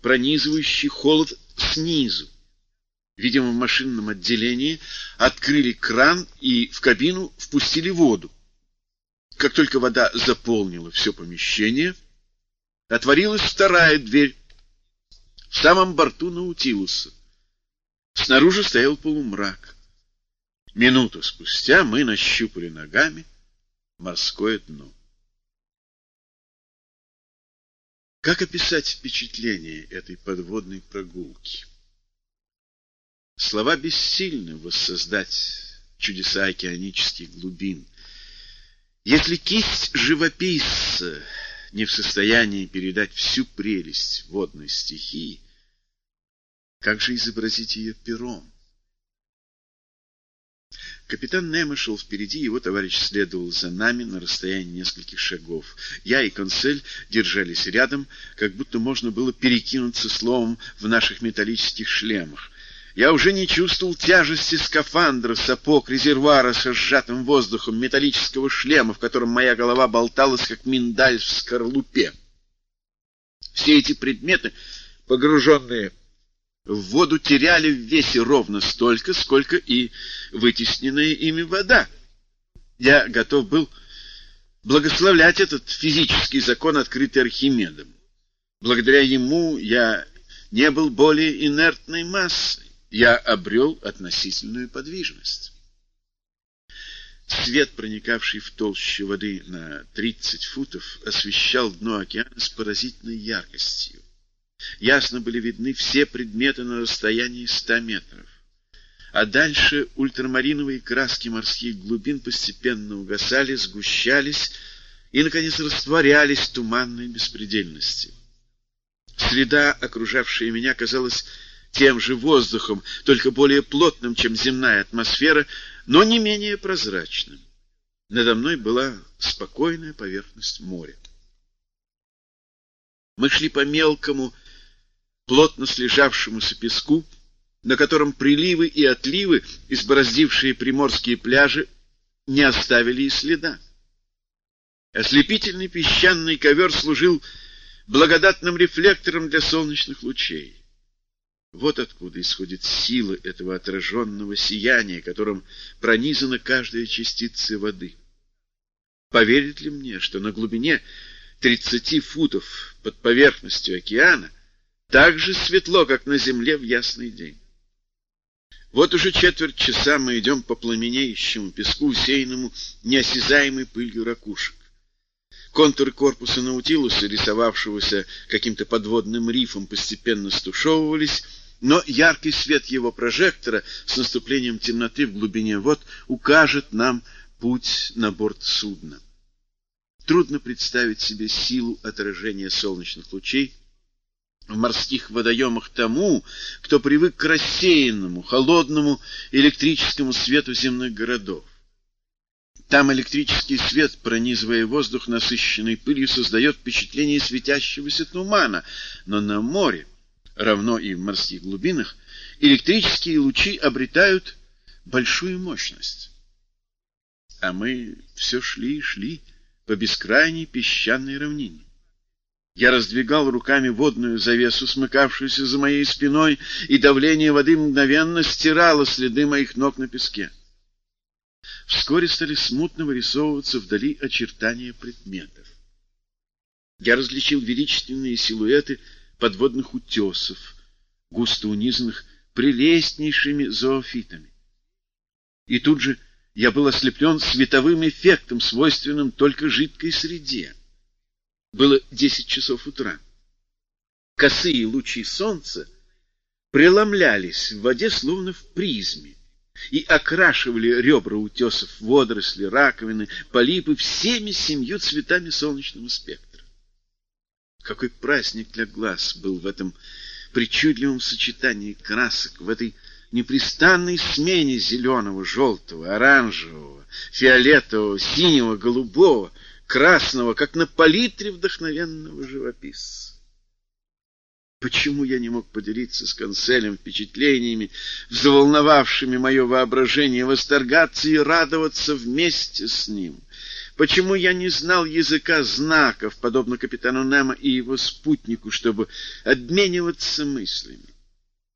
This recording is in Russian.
пронизывающий холод снизу. Видимо, в машинном отделении открыли кран и в кабину впустили воду. Как только вода заполнила все помещение, отворилась вторая дверь в самом борту Наутилуса. Снаружи стоял полумрак. Минуту спустя мы нащупали ногами морское дно. Как описать впечатление этой подводной прогулки? Слова бессильны воссоздать чудеса океанических глубин. Если кисть живописца не в состоянии передать всю прелесть водной стихии, как же изобразить ее пером? Капитан Немо шел впереди, его товарищ следовал за нами на расстоянии нескольких шагов. Я и консель держались рядом, как будто можно было перекинуться словом в наших металлических шлемах. Я уже не чувствовал тяжести скафандра, сапог, резервуара со сжатым воздухом, металлического шлема, в котором моя голова болталась, как миндаль в скорлупе. Все эти предметы, погруженные в воду теряли в весе ровно столько, сколько и вытесненная ими вода. Я готов был благословлять этот физический закон, открытый Архимедом. Благодаря ему я не был более инертной массой. Я обрел относительную подвижность. Свет, проникавший в толщу воды на 30 футов, освещал дно океана с поразительной яркостью. Ясно были видны все предметы на расстоянии ста метров. А дальше ультрамариновые краски морских глубин постепенно угасали, сгущались и, наконец, растворялись в туманной беспредельности. Среда, окружавшая меня, казалась тем же воздухом, только более плотным, чем земная атмосфера, но не менее прозрачным. Надо мной была спокойная поверхность моря. Мы шли по мелкому, плотно слежавшемуся песку, на котором приливы и отливы, избороздившие приморские пляжи, не оставили и следа. Ослепительный песчаный ковер служил благодатным рефлектором для солнечных лучей. Вот откуда исходит сила этого отраженного сияния, которым пронизана каждая частица воды. Поверит ли мне, что на глубине 30 футов под поверхностью океана так же светло, как на земле в ясный день. Вот уже четверть часа мы идем по пламенеющему песку, усеянному неосязаемой пылью ракушек. Контуры корпуса Наутилуса, рисовавшегося каким-то подводным рифом, постепенно стушевывались, но яркий свет его прожектора с наступлением темноты в глубине вод укажет нам путь на борт судна. Трудно представить себе силу отражения солнечных лучей в морских водоемах тому, кто привык к рассеянному, холодному электрическому свету земных городов. Там электрический свет, пронизывая воздух, насыщенный пылью, создает впечатление светящегося тумана, но на море, равно и в морских глубинах, электрические лучи обретают большую мощность. А мы все шли и шли по бескрайней песчаной равнине. Я раздвигал руками водную завесу, смыкавшуюся за моей спиной, и давление воды мгновенно стирало следы моих ног на песке. Вскоре стали смутно вырисовываться вдали очертания предметов. Я различил величественные силуэты подводных утесов, густо унизанных прелестнейшими зоофитами. И тут же я был ослеплен световым эффектом, свойственным только жидкой среде. Было десять часов утра. Косые лучи солнца преломлялись в воде, словно в призме, и окрашивали ребра утесов, водоросли, раковины, полипы всеми семью цветами солнечного спектра. Какой праздник для глаз был в этом причудливом сочетании красок, в этой непрестанной смене зеленого, желтого, оранжевого, фиолетового, синего, голубого — красного, как на палитре вдохновенного живописца. Почему я не мог поделиться с канцелем впечатлениями, взволновавшими мое воображение, восторгаться и радоваться вместе с ним? Почему я не знал языка знаков, подобно капитану Немо и его спутнику, чтобы обмениваться мыслями?